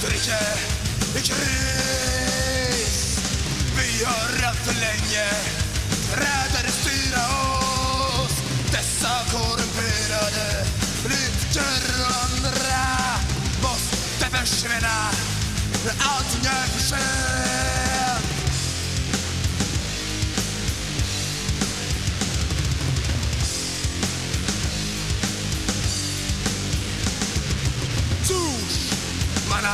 Frankrike i kris. Vi har allt för länge räddare styra oss. Dessa korrumperade lyfter andra måste försvinna. när Allting är för sent. Man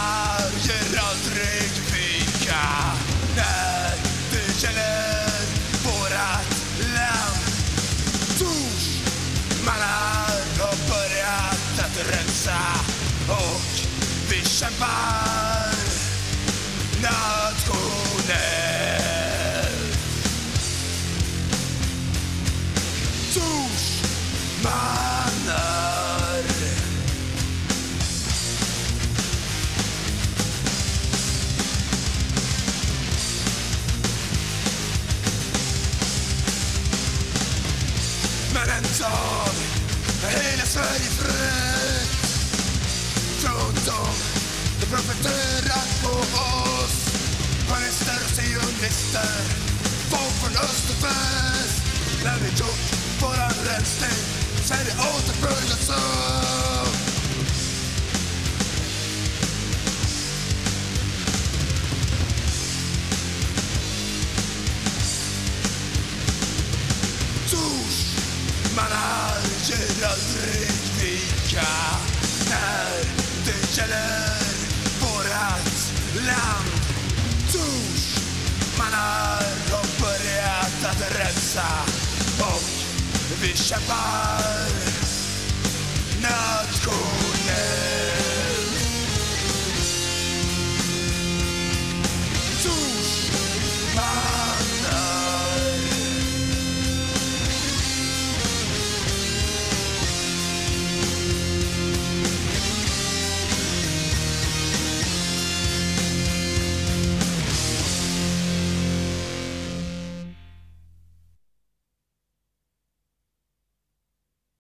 ger aldrig vika när det gäller vårat land. Tors, har börjat att rensa och vi kämpar nationellt. Är en dag när hela Sverige fritt Från dem de profiterar på oss. Kommunister och sionister Folk från öst och väst. När vi gjort våran rensning så är det har börjat att rensa och vi kämpar